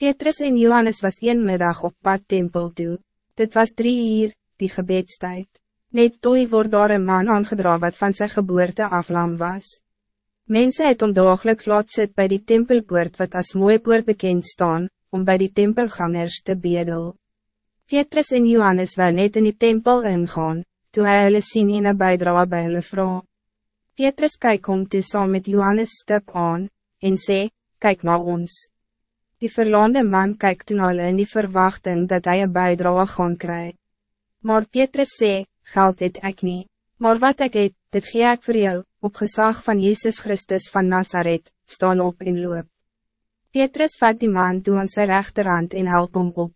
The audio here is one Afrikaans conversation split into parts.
Petrus en Johannes was een middag op pad tempel toe. Dit was drie uur, die gebedstijd. Net toe word daar een man aangedra wat van zijn geboorte aflam was. Mensen het om dagelijks laat sit by die tempelpoort wat als mooie poort bekend staan, om bij die tempelgangers te bedel. Petrus en Johannes wel net in die tempel ingaan, toe hy hulle sien en een bijdra by hulle vrou. Petrus kyk om toe saam met Johannes stip aan, en sê, kijk naar ons. Die verlaande man kijkt toen al in die verwachting dat hij een bijdrage gaan kry. Maar Petrus sê, geld het ek nie, maar wat ik het, dit gee ek vir jou, op gezag van Jezus Christus van Nazareth, staan op en loop. Petrus vat die man toe aan sy rechterhand en help hom op.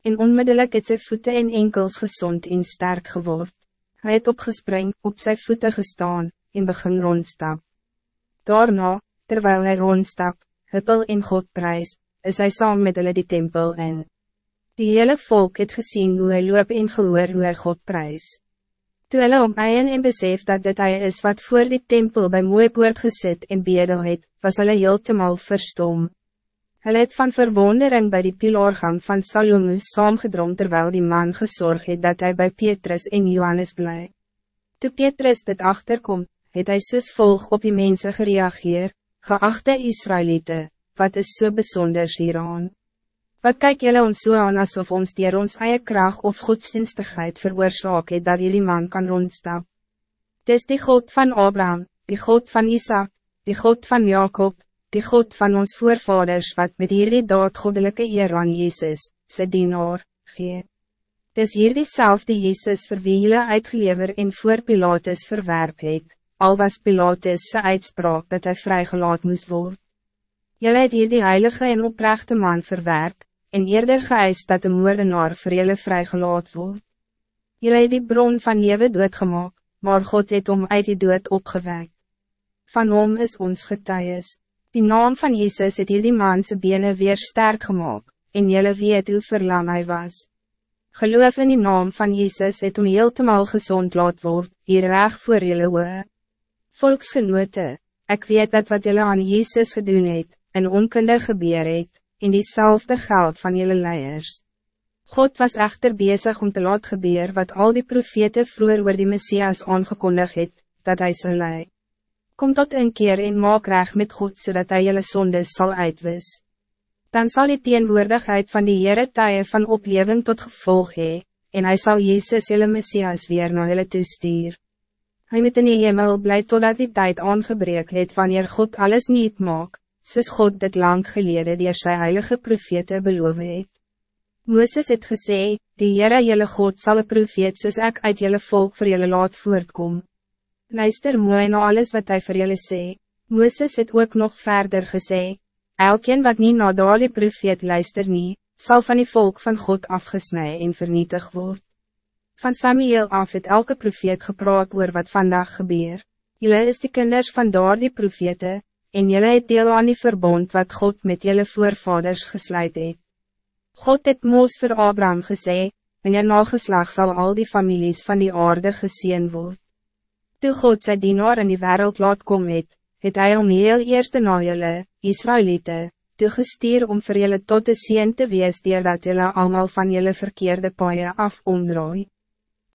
En onmiddellijk het sy voeten en enkels gezond en sterk geword. Hij het opgespring, op zijn voeten gestaan, en begin rondstap. Daarna, terwijl hij rondstap, huppel in God prijs, is hij saam met hulle die tempel in. Die hele volk het gezien hoe hij loop en gehoor hoe hy God prijs. Toe hulle om eien en besef dat dit hij is wat voor die tempel bij mooi poort gesit en bedel het, was hulle heeltemal verstom. Hulle het van verwondering bij die pilaargang van Salomo saamgedrom terwijl die man gezorgd het dat hij bij Petrus en Johannes blij. Toe Petrus dit achterkom, het hy soos volg op die mensen gereageer, geachte Israëlieten, wat is so bijzonder hieraan? Wat kyk jullie ons so aan alsof ons dier ons eie kracht of godsdienstigheid veroorzaak het dat jullie man kan rondstap? Dis die God van Abraham, die God van Isaac, die God van Jacob, die God van ons voorvaders wat met hierdie daad goddelijke eer aan Jezus, sy dienaar, gee. Dis hierdie selfde Jezus vir wie jylle uitgelever en voor Pilatus verwerp het, al was Pilatus sy uitspraak dat hij vrygelaat moest worden. Jylle het hier die heilige en oprechte man verwerp, en eerder geëis dat de moordenaar vir jylle vrygelaat word. Jylle het die bron van Jewe doodgemaak, maar God het om uit die dood opgewekt. Van hom is ons getuies. Die naam van Jezus het hier die manse bene weer sterk gemaakt, en jylle weet hoe verlam hy was. Geloof in die naam van Jezus het om heeltemal gezond laat word, hier reg voor jylle oor. Volksgenote, ik weet dat wat jylle aan Jezus gedoen het, en onkunde gebeur het, in diezelfde geld van jullie leiers. God was echter bezig om te laat gebeur wat al die profete vroeger oor die Messias aangekondigd het, dat hij zou lei. Kom tot een keer en maak recht met God zodat hij jullie zondes zal uitwis. Dan zal die teenwoordigheid van die Heere tye van opleving tot gevolg hee, en hij zal Jezus jullie Messias weer naar jullie toestuur. Hij moet in die hemel blij totdat die tijd aangebreek het wanneer God alles niet maakt soos God dit lang gelede dier sy heilige profete beloof het. Mooses het gesê, die Heere jylle God zal een profeet soos ek uit jylle volk vir jylle laat voortkom. Luister mooi na alles wat hij vir jylle sê. Mooses het ook nog verder gesê, elkeen wat niet na die profeet luister nie, sal van die volk van God afgesnij en vernietig word. Van Samuel af het elke profeet gepraat oor wat vandaag gebeur. Jylle is die kinders van daar die profete, en jullie het deel aan die verbond wat God met jullie voorvaders gesluit het. God het moos voor Abraham gesê, en je nageslag zal al die families van die aarde gezien worden. Toe God sy dienaar in die wereld laat kom het, het hy om heel eerste na jylle, Israëlieten, toegestuur om vir jylle tot de sien te wees, dat jylle allemaal van jylle verkeerde paaie af omdraai.